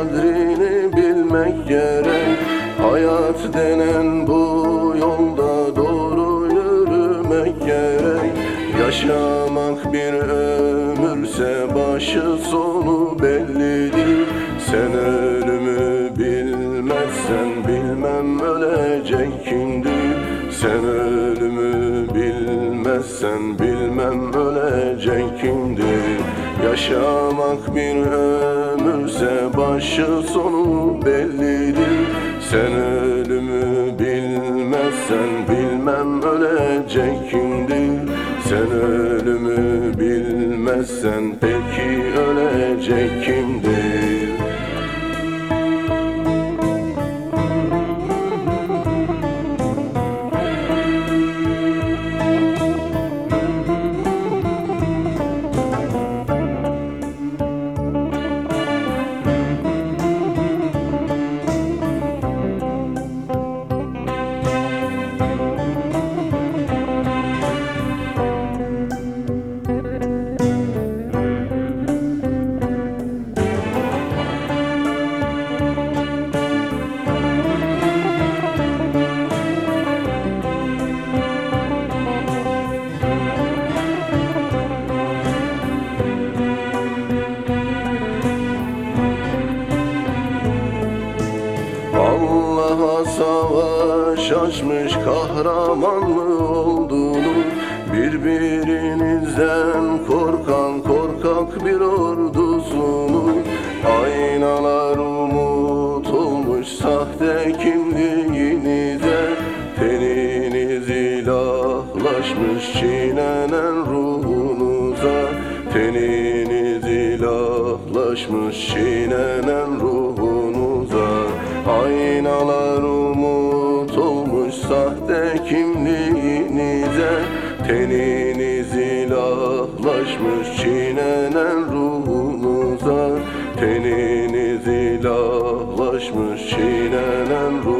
kadrini bilmek gerek. Hayat denen bu yolda doğru yürümek gerek. Yaşamak bir ömürse başı sonu bellidir Sen ölümü bilmezsen bilmem ölecek kimdir Sen ölümü bilmezsen bilmem ölecek kimdir Yaşamak bir ömür başı sonu bellidir. Sen ölümü bilmezsen bilmem ölecek kimdir. Sen ölümü bilmezsen peki Allah'a savaş açmış kahramanlı olduğunu Birbirinizden korkan korkak bir ordusunu Aynalar umut olmuş sahte kimliğinize. Teniniz ilahlaşmış çiğnenen ruhunuza. Teniniz ilahlaşmış çiğnenen ruhunuza ilahlaşmış çiğnenen ruhunuza Teniniz ilahlaşmış çiğnenen ruhunuza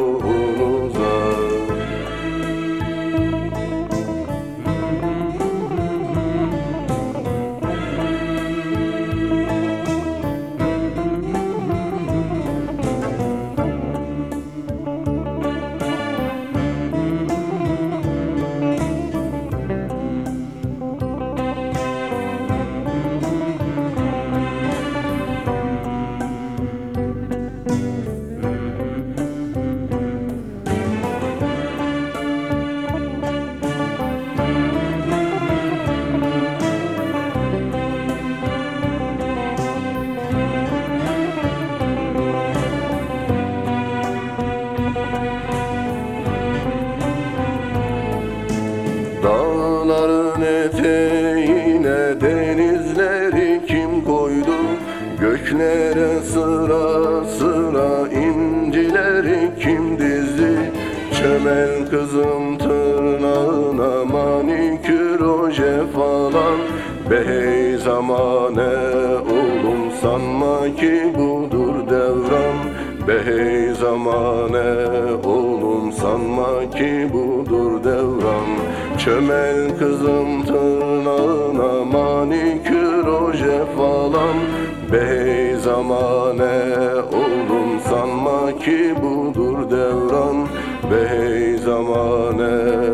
eteğine denizleri kim koydu? Göklere sıra sıra incileri kim dizdi? Çömel kızım tırnağına manikür oje falan Be hey zamane oğlum sanma ki budur devran Be hey zamane oğlum sanma ki budur devran Çömel kızım tırnağına manikür oje falan. Be hey zamane oğlum sanma ki budur devran. Be hey zamane